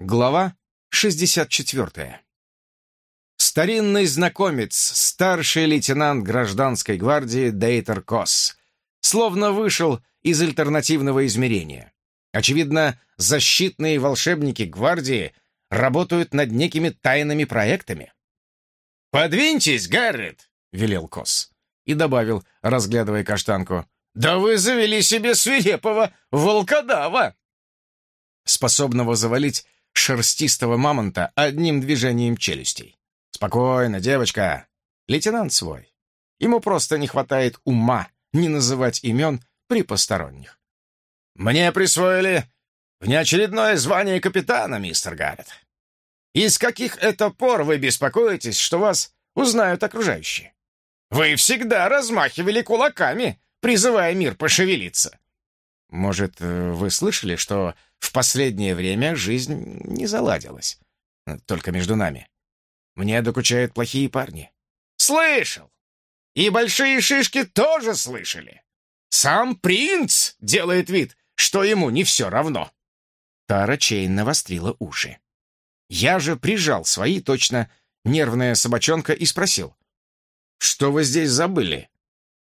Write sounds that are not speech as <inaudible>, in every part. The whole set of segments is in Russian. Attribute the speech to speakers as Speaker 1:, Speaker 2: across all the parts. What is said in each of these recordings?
Speaker 1: Глава 64. Старинный знакомец, старший лейтенант гражданской гвардии Дейтер Косс, словно вышел из альтернативного измерения. Очевидно, защитные волшебники гвардии работают над некими тайными проектами. «Подвиньтесь, Гаррет!» — велел Косс. И добавил, разглядывая каштанку. «Да вы завели себе свирепого волкодава!» способного завалить шерстистого мамонта одним движением челюстей. «Спокойно, девочка. Лейтенант свой. Ему просто не хватает ума не называть имен при посторонних». «Мне присвоили внеочередное звание капитана, мистер Гаррет. Из каких это пор вы беспокоитесь, что вас узнают окружающие? Вы всегда размахивали кулаками, призывая мир пошевелиться». «Может, э, вы слышали, что в последнее время жизнь не заладилась. Только между нами. Мне докучают плохие парни.
Speaker 2: Слышал. И большие шишки тоже слышали. Сам принц делает вид, что ему не все равно.
Speaker 1: Тара Чейн навострила уши. Я же прижал свои, точно нервная собачонка, и спросил. «Что вы здесь забыли?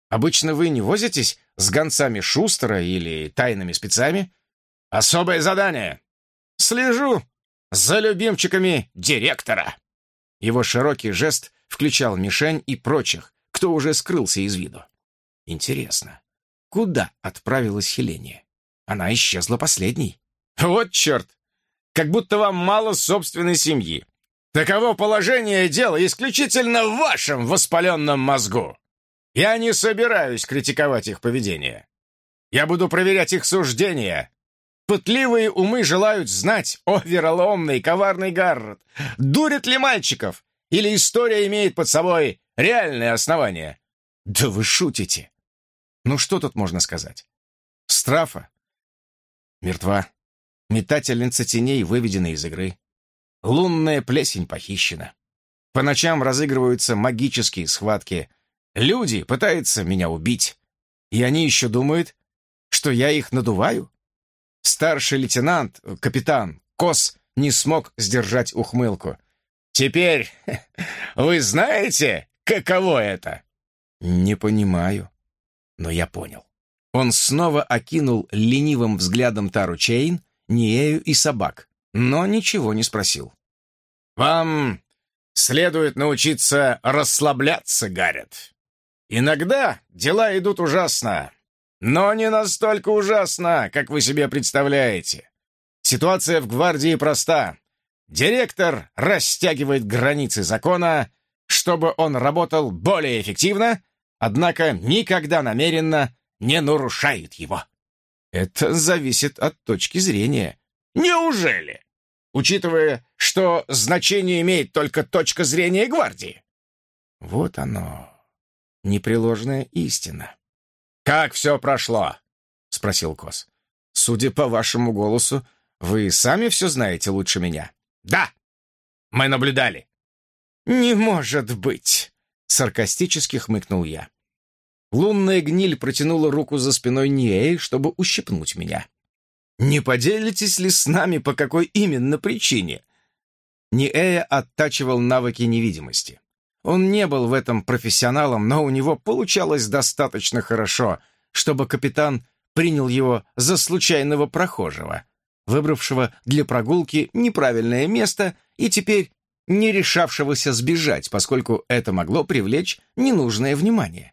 Speaker 1: Обычно вы не возитесь с гонцами Шустера или тайными спецами?»
Speaker 2: Особое задание. Слежу за любимчиками директора.
Speaker 1: Его широкий жест включал мишень и прочих, кто уже скрылся из виду. Интересно, куда отправилась Хеления? Она исчезла последней.
Speaker 2: Вот черт! Как будто вам мало собственной семьи. Таково положение дела исключительно в вашем воспаленном мозгу. Я не собираюсь критиковать их поведение. Я буду проверять их суждения Пытливые умы желают знать, о вероломный, коварный Гаррет, дурит ли мальчиков, или история имеет под собой реальное основание.
Speaker 1: Да вы шутите. Ну что тут можно сказать? Страфа мертва. Метательница теней выведена из игры. Лунная плесень похищена. По ночам разыгрываются магические схватки. Люди пытаются меня убить. И они еще думают, что я их надуваю? Старший лейтенант, капитан Кос, не смог сдержать ухмылку.
Speaker 2: «Теперь <laughs> вы знаете, каково это?»
Speaker 1: «Не понимаю». Но я понял. Он снова окинул ленивым взглядом Тару Чейн, Ниею и собак, но ничего не спросил.
Speaker 2: «Вам следует научиться расслабляться, Гаррет. Иногда дела идут ужасно, но не настолько ужасно, как вы себе представляете. Ситуация в гвардии проста. Директор растягивает границы закона, чтобы он работал более эффективно, однако никогда намеренно не нарушает его.
Speaker 1: Это зависит от точки зрения.
Speaker 2: Неужели? Учитывая, что значение имеет только точка зрения гвардии.
Speaker 1: Вот оно, непреложная истина.
Speaker 2: «Как все прошло?»
Speaker 1: — спросил Кос. «Судя по вашему голосу, вы сами все знаете лучше меня».
Speaker 2: «Да, мы наблюдали».
Speaker 1: «Не может быть!» — саркастически хмыкнул я. Лунная гниль протянула руку за спиной Ниэй, чтобы ущипнуть меня. «Не поделитесь ли с нами, по какой именно причине?» Ниэя оттачивал навыки невидимости. Он не был в этом профессионалом, но у него получалось достаточно хорошо, чтобы капитан принял его за случайного прохожего, выбравшего для прогулки неправильное место и теперь не решавшегося сбежать, поскольку это могло привлечь ненужное внимание.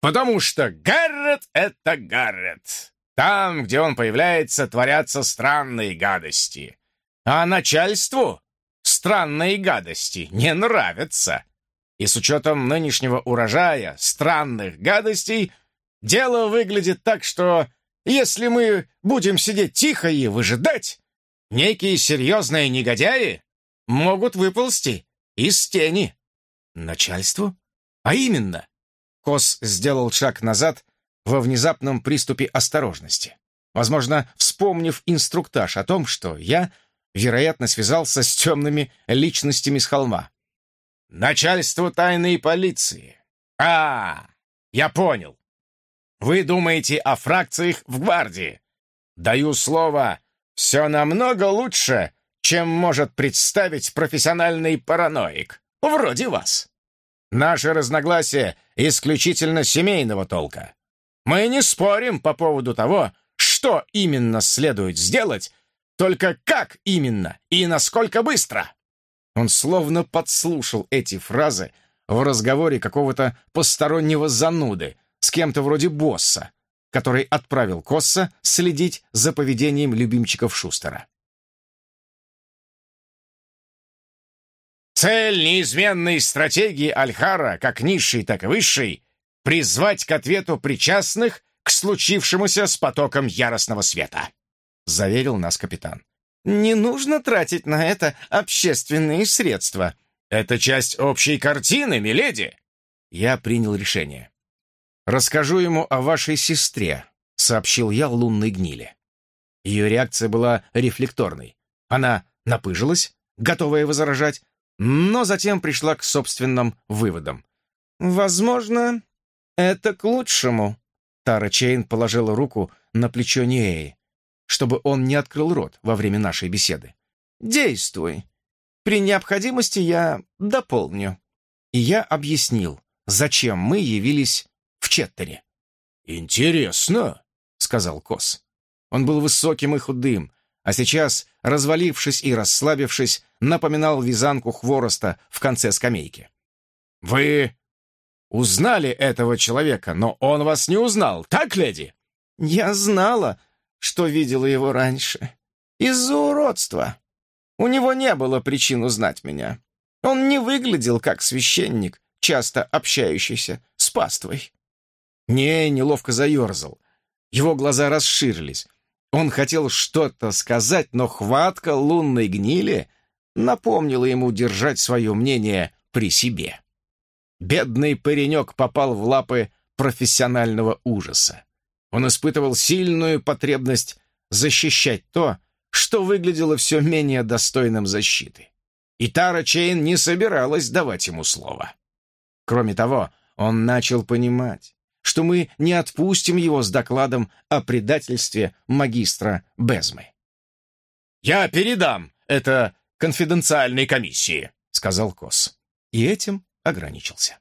Speaker 2: «Потому что Гаррет — это Гаррет. Там, где он появляется, творятся странные гадости. А начальству странные гадости не нравятся. И с учетом нынешнего урожая, странных гадостей, дело выглядит так, что если мы будем сидеть тихо и выжидать, некие серьезные негодяи могут выползти из тени.
Speaker 1: Начальству? А именно? Кос сделал шаг назад во внезапном приступе осторожности. Возможно, вспомнив инструктаж о том, что я, вероятно, связался с темными личностями с холма.
Speaker 2: Начальство тайной полиции. А, я понял. Вы думаете о фракциях в гвардии. Даю слово, все намного лучше, чем может представить профессиональный параноик, вроде вас. Наши разногласия исключительно семейного толка. Мы не спорим по поводу того, что именно следует сделать, только как именно и насколько быстро. Он словно подслушал эти фразы в разговоре какого-то постороннего зануды с кем-то вроде босса, который отправил Косса следить за поведением любимчиков Шустера. Цель неизменной стратегии Альхара, как низшей, так и высшей, призвать к ответу причастных к случившемуся с потоком яростного света, заверил нас капитан. Не нужно тратить на это общественные средства. Это часть общей картины, миледи. Я принял решение. «Расскажу ему о вашей сестре», — сообщил я лунной гнили. Ее реакция была рефлекторной. Она напыжилась, готовая возражать, но затем пришла к собственным выводам. «Возможно, это к лучшему». Тара Чейн положила руку на плечо Ниэи, чтобы он не открыл рот во время нашей беседы. «Действуй. При необходимости я дополню». И я объяснил, зачем мы явились в Четтере.
Speaker 1: «Интересно», — сказал Кос. Он был высоким и худым, а сейчас, развалившись и расслабившись, напоминал вязанку хвороста в конце скамейки. «Вы узнали этого человека, но он вас не узнал, так, леди?»
Speaker 3: «Я знала, что видела его раньше. Из-за уродства. У него не было причин узнать меня. Он не выглядел как священник, часто общающийся с паствой.
Speaker 1: Не, неловко заерзал. Его глаза расширились. Он хотел что-то сказать, но хватка лунной гнили напомнила ему держать свое мнение при себе. Бедный паренек попал в лапы профессионального ужаса. Он испытывал сильную потребность защищать то, что выглядело все менее достойным защиты. И Тара Чейн не собиралась давать ему слово. Кроме того, он начал понимать, что мы не отпустим его с докладом о предательстве магистра Безмы.
Speaker 2: «Я передам это конфиденциальной комиссии», — сказал Кос.
Speaker 1: И этим ограничился.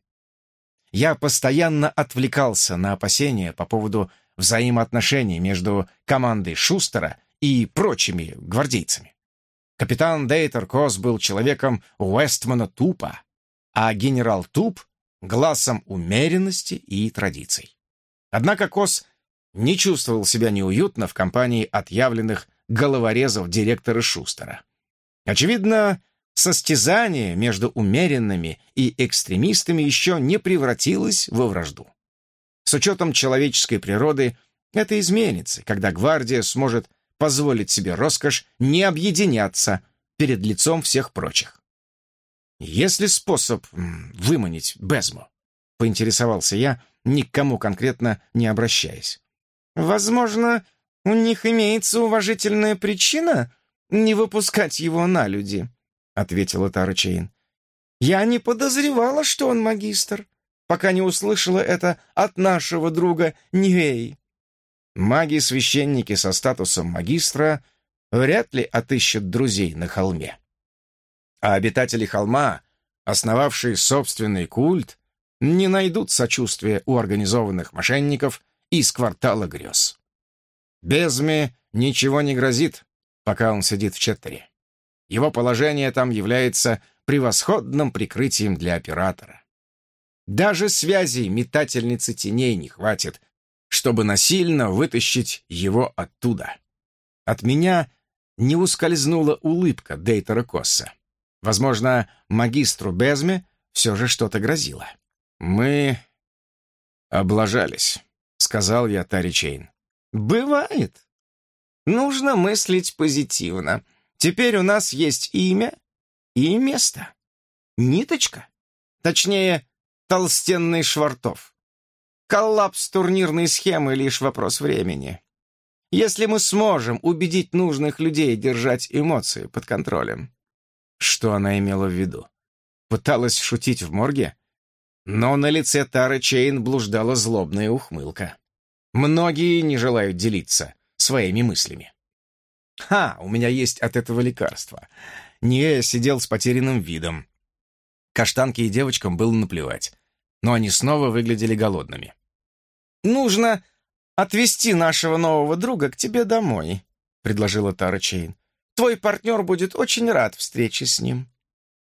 Speaker 1: Я постоянно отвлекался на опасения по поводу взаимоотношений между командой Шустера и прочими гвардейцами. Капитан Дейтер Кос был человеком Уэстмана Тупа, а генерал Туп гласом умеренности и традиций. Однако Кос не чувствовал себя неуютно в компании отъявленных головорезов директора Шустера. Очевидно, состязание между умеренными и экстремистами еще не превратилось во вражду. С учетом человеческой природы это изменится, когда гвардия сможет позволить себе роскошь не объединяться перед лицом всех прочих. «Есть ли способ выманить Безму?» — поинтересовался я, ни к кому конкретно не обращаясь.
Speaker 3: «Возможно, у них имеется уважительная причина не выпускать его на люди», — ответила Тара Чейн. «Я не подозревала, что он магистр, пока не услышала это от нашего друга Ньюэй».
Speaker 1: Маги-священники со статусом магистра вряд ли отыщут друзей на холме а обитатели холма, основавшие собственный культ, не найдут сочувствия у организованных мошенников из квартала грез. Безме ничего не грозит, пока он сидит в Четтере. Его положение там является превосходным прикрытием для оператора. Даже связей метательницы теней не хватит, чтобы насильно вытащить его оттуда. От меня не ускользнула улыбка Дейтера Косса. Возможно, магистру Безме все же что-то грозило. «Мы облажались», — сказал я Тари Чейн.
Speaker 3: «Бывает. Нужно мыслить позитивно. Теперь у нас есть имя и место. Ниточка. Точнее, толстенный Швартов. Коллапс турнирной схемы — лишь вопрос времени. Если мы сможем убедить нужных людей держать эмоции под контролем,
Speaker 1: что она имела в виду? Пыталась шутить в морге? Но на лице Тары Чейн блуждала злобная ухмылка. Многие не желают делиться своими мыслями. Ха, у меня есть от этого лекарство. Не сидел с потерянным видом. Каштанке и девочкам было наплевать, но они снова выглядели голодными. «Нужно отвезти нашего нового друга к тебе домой», — предложила Тара Чейн. «Твой партнер будет очень рад встрече с ним».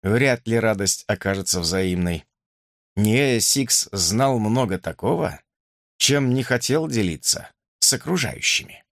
Speaker 1: Вряд ли радость окажется взаимной. Не, Сикс знал много такого, чем не хотел делиться с окружающими.